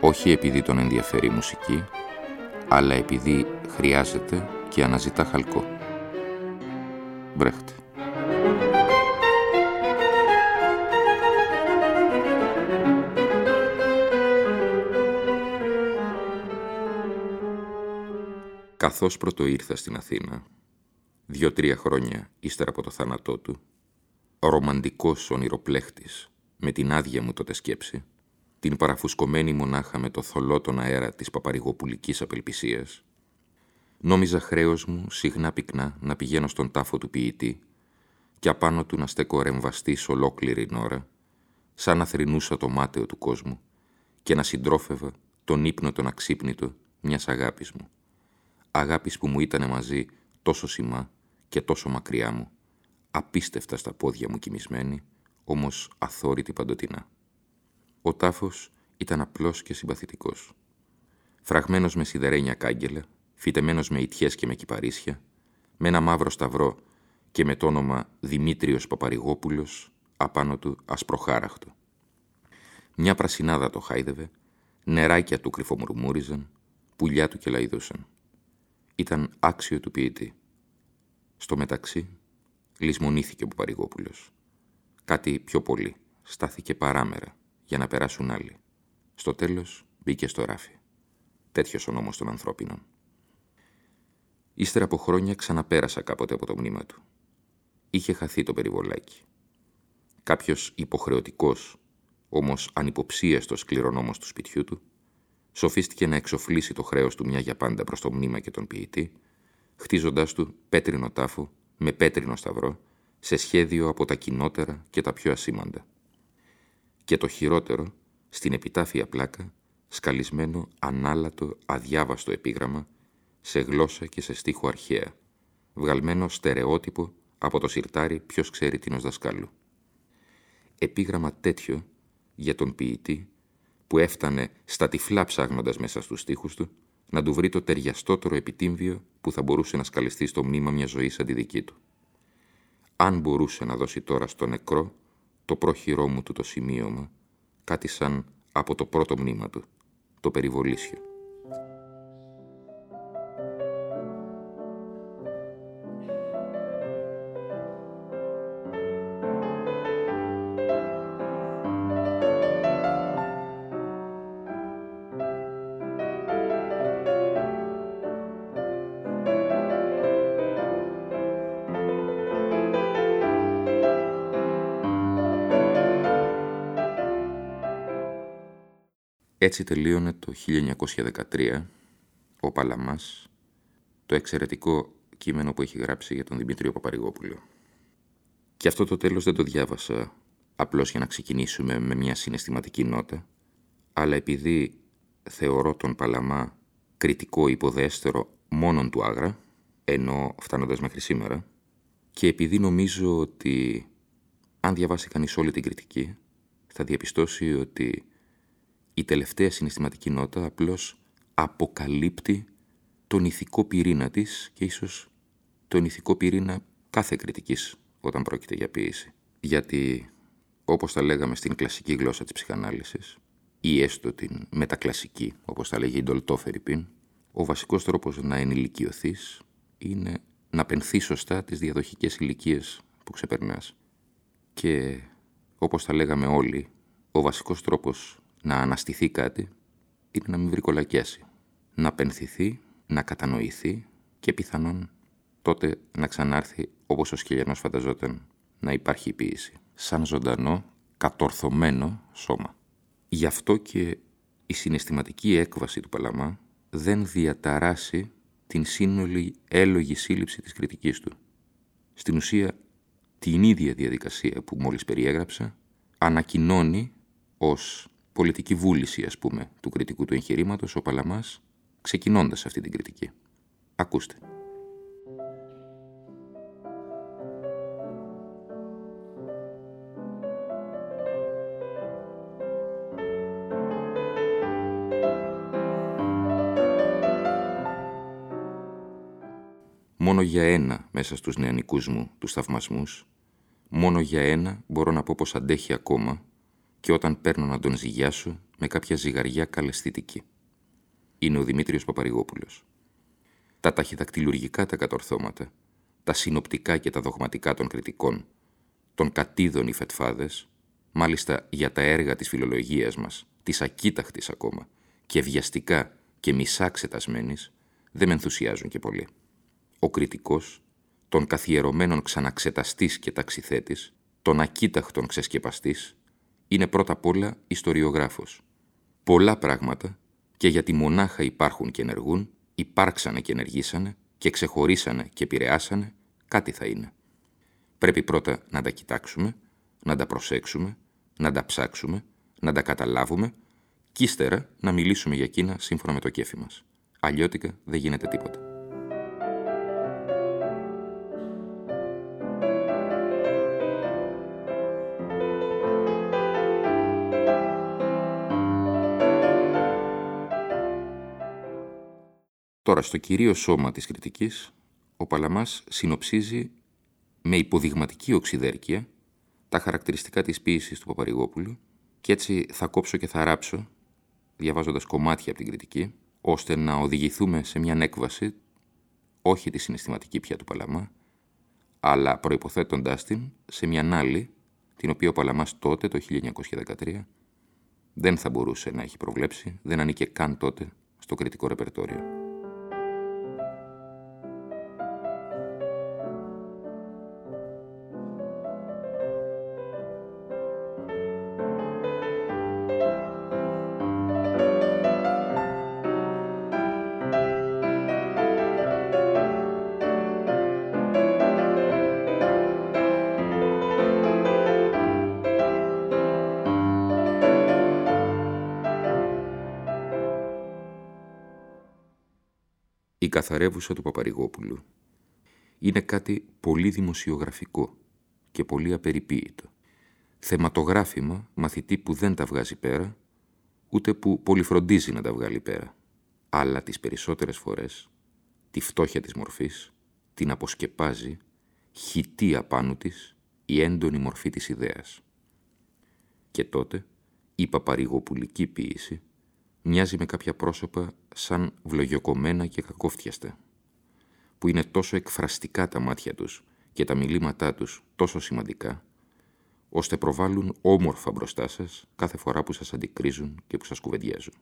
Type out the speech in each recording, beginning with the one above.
όχι επειδή τον ενδιαφέρει η μουσική, αλλά επειδή χρειάζεται και αναζητά χαλκό. Μπρέχτε. Καθώς πρώτο ήρθα στην Αθήνα, δύο-τρία χρόνια ύστερα από το θάνατό του, ρομαντικός ονειροπλέχτης, με την άδεια μου τότε σκέψη, την παραφουσκωμένη μονάχα με το θολό τον αέρα της παπαρηγοπουλικής απελπισίας, νόμιζα χρέος μου συχνά πυκνά να πηγαίνω στον τάφο του ποιητή και απάνω του να στέκω ρεμβαστής ολόκληρη ώρα, σαν να θρυνούσα το μάταιο του κόσμου και να συντρόφευα τον ύπνο τον αξύπνητο μιας αγάπης μου. Αγάπης που μου ήτανε μαζί τόσο σημά και τόσο μακριά μου, απίστευτα στα πόδια μου κοιμισμένη, όμως αθόρυτη παντοτινά. Ο τάφος ήταν απλός και συμπαθητικός. Φραγμένος με σιδερένια κάγκελα, φυτεμένος με ιτιές και με κυπαρίσια, με ένα μαύρο σταυρό και με το όνομα Δημήτριος Παπαρηγόπουλος, απάνω του ασπροχάραχτο. Μια πρασινάδα το χάιδευε, νεράκια του κρυφομουρμούριζαν, πουλιά του και λαϊδούσαν. Ήταν άξιο του ποιητή. Στο μεταξύ, λησμονήθηκε ο Παπαρηγόπουλος. Κάτι πιο πολύ, στάθηκε παράμερα, για να περάσουν άλλοι. Στο τέλος μπήκε στο ράφι. Τέτοιος ο νόμος των ανθρώπινων. Ύστερα από χρόνια ξαναπέρασα κάποτε από το μνήμα του. Είχε χαθεί το περιβολάκι. Κάποιος υποχρεωτικός, όμως ανυποψίαστος κληρονόμος του σπιτιού του, σοφίστηκε να εξοφλήσει το χρέος του μια για πάντα προς το μνήμα και τον ποιητή, χτίζοντάς του πέτρινο τάφο με πέτρινο σταυρό, σε σχέδιο από τα κοινότερα και τα πιο ασήμαντα και το χειρότερο, στην επιτάφια πλάκα, σκαλισμένο ανάλατο αδιάβαστο επίγραμμα, σε γλώσσα και σε στίχο αρχαία, βγαλμένο στερεότυπο από το σιρτάρι ποιος ξέρει την ως δασκάλου. Επίγραμμα τέτοιο για τον ποιητή που έφτανε στα τυφλά ψάχνοντας μέσα στους στίχους του να του βρει το ταιριαστότερο επιτύμβιο που θα μπορούσε να σκαλιστεί στο μνήμα μιας ζωής σαν τη δική του. Αν μπορούσε να δώσει τώρα στο νεκρό το πρόχειρό μου του το σημείωμα, κάτι σαν από το πρώτο μνήμα του, το περιβολίσιο. Έτσι τελείωνε το 1913 ο Παλαμάς, το εξαιρετικό κείμενο που έχει γράψει για τον Δημήτριο Παπαρηγόπουλο. Και αυτό το τέλος δεν το διάβασα απλώς για να ξεκινήσουμε με μια συναισθηματική νότα, αλλά επειδή θεωρώ τον Παλαμά κριτικό υποδέστερο μόνον του Άγρα, ενώ φτάνοντας μέχρι σήμερα, και επειδή νομίζω ότι αν διαβάσει κανείς όλη την κριτική, θα διαπιστώσει ότι η τελευταία συναισθηματική νότα απλώς αποκαλύπτει τον ηθικό πυρήνα της και ίσως τον ηθικό πυρήνα κάθε κριτικής όταν πρόκειται για ποίηση. Γιατί, όπως τα λέγαμε στην κλασική γλώσσα της ψυχανάλυσης, ή έστω την μετακλασική, όπως τα λέγει η Ντολτόφερη πιν, ο βασικός τρόπος να ενηλικιωθείς είναι να πενθείς σωστά τις διαδοχικές ηλικίες που ξεπερνάς. Και, όπως τα λέγαμε όλοι, ο βασικός τρόπος να αναστηθεί κάτι είναι να μην βρει κολακιάσει. Να πενθηθεί, να κατανοηθεί και πιθανόν τότε να ξανάρθει όπως ο Σκελιανός φανταζόταν να υπάρχει η ποίηση. Σαν ζωντανό, κατορθωμένο σώμα. Γι' αυτό και η συναισθηματική έκβαση του Παλαμά δεν διαταράσει την σύνολη έλογη σύλληψη της κριτικής του. Στην ουσία, την ίδια διαδικασία που μόλις περιέγραψα, ανακοινώνει ως πολιτική βούληση, ας πούμε, του κριτικού του εγχειρήματος, ο Παλαμάς, ξεκινώντας αυτή την κριτική. Ακούστε. Μόνο για ένα μέσα στους νεανικούς μου, τους θαυμασμούς, μόνο για ένα μπορώ να πω πως αντέχει ακόμα και όταν παίρνω να τον ζυγιάσω με κάποια ζυγαριά καλεσθητική. Είναι ο Δημήτριος Παπαρηγόπουλος. Τα ταχυδακτηλουργικά τα κατορθώματα, τα συνοπτικά και τα δογματικά των κριτικών, των κατίδων οι φετφάδες, μάλιστα για τα έργα της φιλολογίας μας, της ακίταχτης ακόμα, και βιαστικά και μισά ξετασμένης, δεν με ενθουσιάζουν και πολύ ο κριτικός, τον καθιερωμένων ξαναξεταστής και ταξιθέτης, τον ακίταχτον ξεσκεπαστής, είναι πρώτα απ' όλα ιστοριογράφος. Πολλά πράγματα, και γιατί μονάχα υπάρχουν και ενεργούν, υπάρξανε και ενεργήσανε και ξεχωρίσανε και επηρεάσανε, κάτι θα είναι. Πρέπει πρώτα να τα κοιτάξουμε, να τα προσέξουμε, να τα ψάξουμε, να τα καταλάβουμε και ύστερα να μιλήσουμε για εκείνα σύμφωνα με το κέφι μας. Αλλιώτικα δεν γίνεται τίποτα. Τώρα, στο κυρίως σώμα της κριτικής, ο Παλαμάς συνοψίζει με υποδειγματική οξυδέρκεια τα χαρακτηριστικά της ποίησης του Παπαρηγόπουλου και έτσι θα κόψω και θα ράψω, διαβάζοντας κομμάτια από την κριτική, ώστε να οδηγηθούμε σε μια έκβαση, όχι τη συναισθηματική πια του Παλαμά, αλλά προϋποθέτοντάς την σε μια άλλη, την οποία ο Παλαμάς τότε, το 1913, δεν θα μπορούσε να έχει προβλέψει, δεν ανήκε καν τότε στο κριτικό ρεπερτόριο. Καθαρεύουσα του Παπαρηγόπουλου είναι κάτι πολύ δημοσιογραφικό και πολύ απεριποίητο. Θεματογράφημα μαθητή που δεν τα βγάζει πέρα, ούτε που πολυφροντίζει να τα βγάλει πέρα, αλλά τις περισσότερες φορές τη φτώχεια της μορφής την αποσκεπάζει χιτή απάνω της η έντονη μορφή της ιδέας. Και τότε η παπαρηγοπουλική ποίηση μοιάζει με κάποια πρόσωπα σαν βλογιοκομμένα και κακόφτιαστα, που είναι τόσο εκφραστικά τα μάτια τους και τα μιλήματά τους τόσο σημαντικά, ώστε προβάλλουν όμορφα μπροστά σας κάθε φορά που σας αντικρίζουν και που σας κουβεντιάζουν.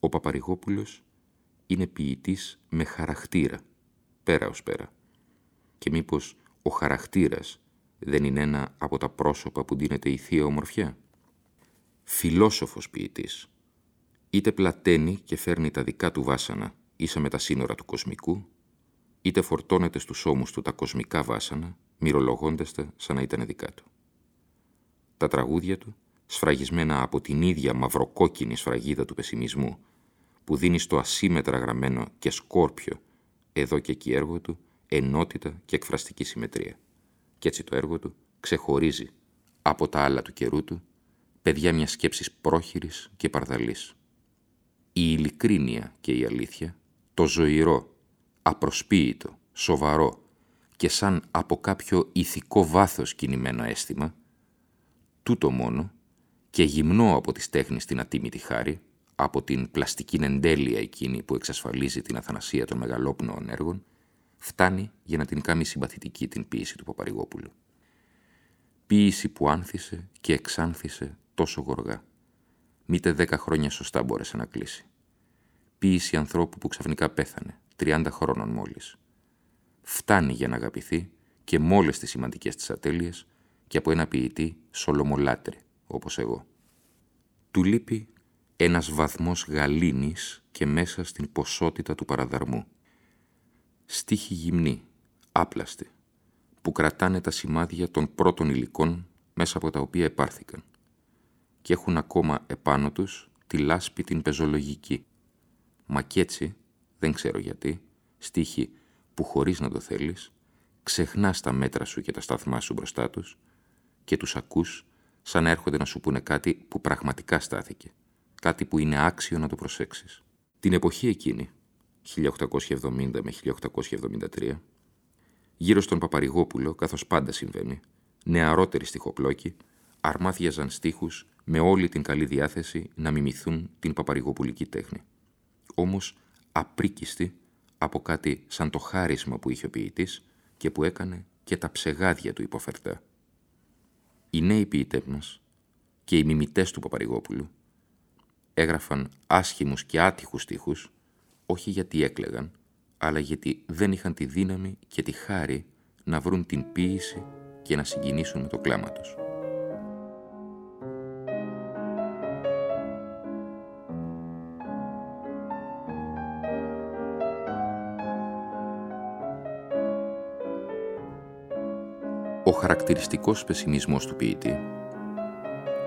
Ο Παπαρηγόπουλος είναι ποιητής με χαρακτήρα, πέρα ως πέρα. Και μήπως ο χαρακτήρας δεν είναι ένα από τα πρόσωπα που δίνεται η Θεία Ομορφιά; Φιλόσοφος ποιητής, είτε πλαταίνει και φέρνει τα δικά του βάσανα ίσα με τα σύνορα του κοσμικού, είτε φορτώνεται στους ώμους του τα κοσμικά βάσανα, μυρολογώντας τα σαν να ήταν δικά του. Τα τραγούδια του, σφραγισμένα από την ίδια μαυροκόκκινη σφραγίδα του πεσημισμού, που δίνει στο ασύμετρα γραμμένο και σκόρπιο, εδώ και εκεί έργο του, ενότητα και εκφραστική συμμετρία. Κι έτσι το έργο του ξεχωρίζει από τα άλλα του καιρού του, παιδιά μιας σκέψης πρόχειρης και παρδαλής η ειλικρίνεια και η αλήθεια, το ζωηρό, απροσποίητο, σοβαρό και σαν από κάποιο ηθικό βάθος κινημένο αίσθημα, τούτο μόνο και γυμνό από τις τέχνης την ατίμητη χάρη, από την πλαστική εντέλεια εκείνη που εξασφαλίζει την αθανασία των μεγαλόπνοων έργων, φτάνει για να την κάνει συμπαθητική την ποίηση του Παπαρηγόπουλου. Ποίηση που άνθησε και εξάνθησε τόσο γοργά Μήτε δέκα χρόνια σωστά μπόρεσε να κλείσει. Ποίηση ανθρώπου που ξαφνικά πέθανε, 30 χρόνων μόλις. Φτάνει για να αγαπηθεί και με όλες τις σημαντικές της ατέλειες και από ένα ποιητή σολομολάτρε, όπως εγώ. Του λείπει ένας βαθμός γαλήνης και μέσα στην ποσότητα του παραδαρμού. Στίχη γυμνή, άπλαστη, που κρατάνε τα σημάδια των πρώτων υλικών μέσα από τα οποία επάρθηκαν και έχουν ακόμα επάνω τους τη λάσπη την πεζολογική. Μα κι έτσι, δεν ξέρω γιατί, στίχη που χωρίς να το θέλεις, ξεχνάς τα μέτρα σου και τα σταθμά σου μπροστά τους και τους ακούς σαν να έρχονται να σου πούνε κάτι που πραγματικά στάθηκε, κάτι που είναι άξιο να το προσέξεις. Την εποχή εκείνη, 1870 με 1873, γύρω στον Παπαρηγόπουλο, καθώς πάντα συμβαίνει, νεαρότεροι στοιχοπλόκοι, αρμάθιαζαν στίχους με όλη την καλή διάθεση να μιμηθούν την παπαρηγοπουλική τέχνη. Όμως απρίκιστοι από κάτι σαν το χάρισμα που είχε ο ποιητής και που έκανε και τα ψεγάδια του υποφερτά. Οι νέοι ποιητές μας και οι μιμητές του Παπαρηγόπουλου έγραφαν άσχημους και άτυχους στίχους όχι γιατί έκλεγαν, αλλά γιατί δεν είχαν τη δύναμη και τη χάρη να βρουν την ποίηση και να συγκινήσουν με το κλάμα τους. Ο χαρακτηριστικός πεσιμισμός του ποιητή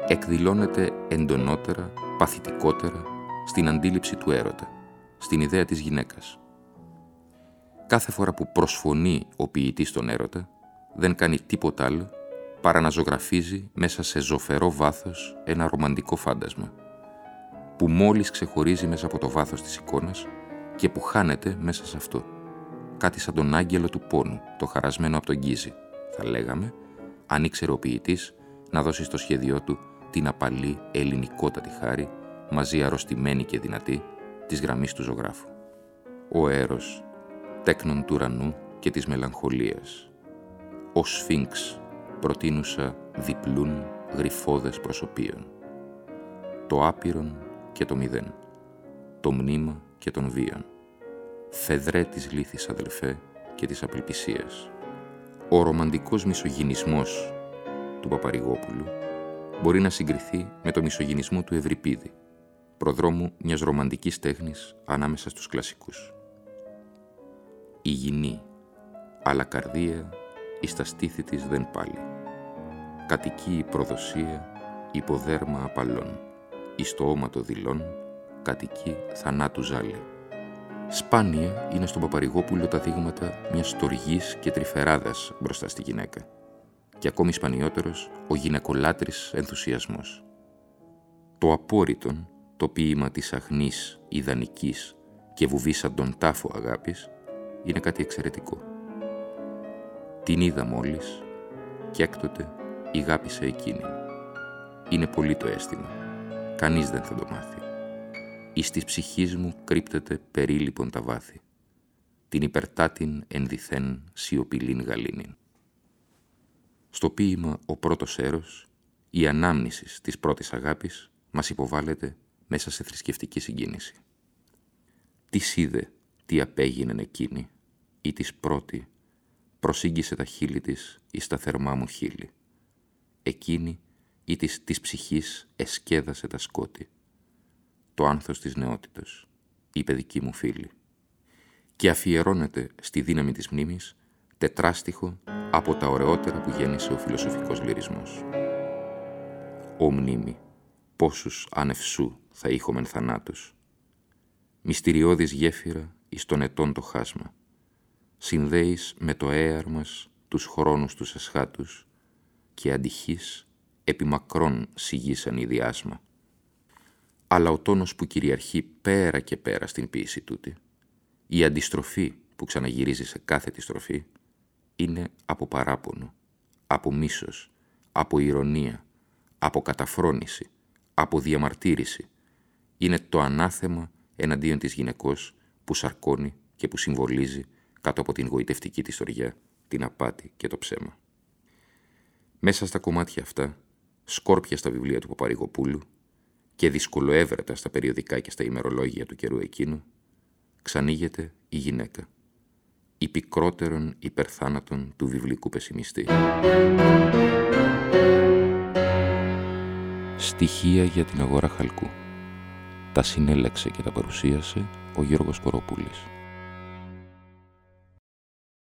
εκδηλώνεται εντονότερα, παθητικότερα στην αντίληψη του έρωτα, στην ιδέα της γυναίκας. Κάθε φορά που προσφωνεί ο ποιητής τον έρωτα, δεν κάνει τίποτα άλλο παρά να ζωγραφίζει μέσα σε ζωφερό βάθος ένα ρομαντικό φάντασμα, που μόλις ξεχωρίζει μέσα από το βάθος της εικόνας και που χάνεται μέσα σε αυτό. Κάτι σαν τον άγγελο του πόνου, το χαρασμένο από τον γκίζι, θα λέγαμε, αν ήξερε ο ποιητής να δώσει στο σχέδιό του την απαλή ελληνικότατη χάρη, μαζί αρρωστημένη και δυνατή, της γραμμής του ζωγράφου. Ο έρος, τέκνον του ουρανού και της μελαγχολίας. Ο σφίνξ, προτείνουσα διπλούν γρυφόδες προσωπίων. Το άπειρον και το μηδέν. Το μνήμα και τον βίον. Φεδρέ της λύθης αδελφέ και της απελπισίας. Ο ρομαντικός μισογυνισμός του Παπαρηγόπουλου μπορεί να συγκριθεί με το μισογυνισμό του Ευρυπίδη, προδρόμου μιας ρομαντικής τέχνης ανάμεσα στους κλασικούς. Υγιεινή, αλλά καρδία εις τα στήθη της δεν πάλι. Κατοικεί η προδοσία υποδέρμα απαλών, εις το όμα το δηλών, κατοικεί θανάτου ζάλη. Σπάνια είναι στον Παπαρηγόπουλο τα δείγματα μιας στοργής και τρυφεράδας μπροστά στη γυναίκα. Και ακόμη σπανιότερος ο γυναικολάτρης ενθουσιασμός. Το απόρριτον, το ποίημα της αχνής, ιδανικής και βουβίσαν τον τάφο αγάπης, είναι κάτι εξαιρετικό. Την είδα μόλις και έκτοτε ηγάπησε εκείνη. Είναι πολύ το αίσθημα. Κανείς δεν θα το μάθει. Εις της ψυχής μου κρύπτεται περίλυπον τα βάθη. Την υπερτάτην ενδιθέν σιωπηλήν γαλήνην. Στο ποίημα «Ο πρώτος έρος» η ανάμνησης της πρώτης αγάπης μας υποβάλλεται μέσα σε θρησκευτική συγκίνηση. Τις είδε, τι απέγινεν εκείνη, ή της πρώτη, προσήγγισε τα χείλη της εις τα θερμά μου χείλη. Εκείνη ή της, της ψυχής εσκέδασε τα σκότη. Το άνθος της νεότητος, η παιδική μου φίλη. Και αφιερώνεται στη δύναμη της μνήμης τετράστιχο από τα ωραιότερα που γέννησε ο φιλοσοφικός λυρισμός. «Ο μνήμη, πόσους ανευσού θα είχομεν θανάτους. Μυστηριώδης γέφυρα εις τον ετών το χάσμα. Συνδέεις με το έαρ μας τους χρόνους τους εσχάτους και αντυχείς επιμακρών σιγήσαν η διάσμα. Αλλά ο τόνος που κυριαρχεί πέρα και πέρα στην ποίηση τούτη, η αντιστροφή που ξαναγυρίζει σε κάθε τη στροφή, είναι από παράπονο, από μίσος, από ηρωνία, από καταφρόνηση, από διαμαρτύρηση. Είναι το ανάθεμα εναντίον της γυναικός που σαρκώνει και που συμβολίζει κάτω από την γοητευτική της οριά, την απάτη και το ψέμα. Μέσα στα κομμάτια αυτά, σκόρπια στα βιβλία του Παπαρηγοπούλου και δυσκολοέβρετα στα περιοδικά και στα ημερολόγια του καιρού εκείνου, ξανήγεται η γυναίκα, η πικρότερον υπερθάνατον του βιβλικού πεσημιστή. Στοιχεία για την αγορά χαλκού. Τα συνέλεξε και τα παρουσίασε ο Γιώργος Κοροπούλης.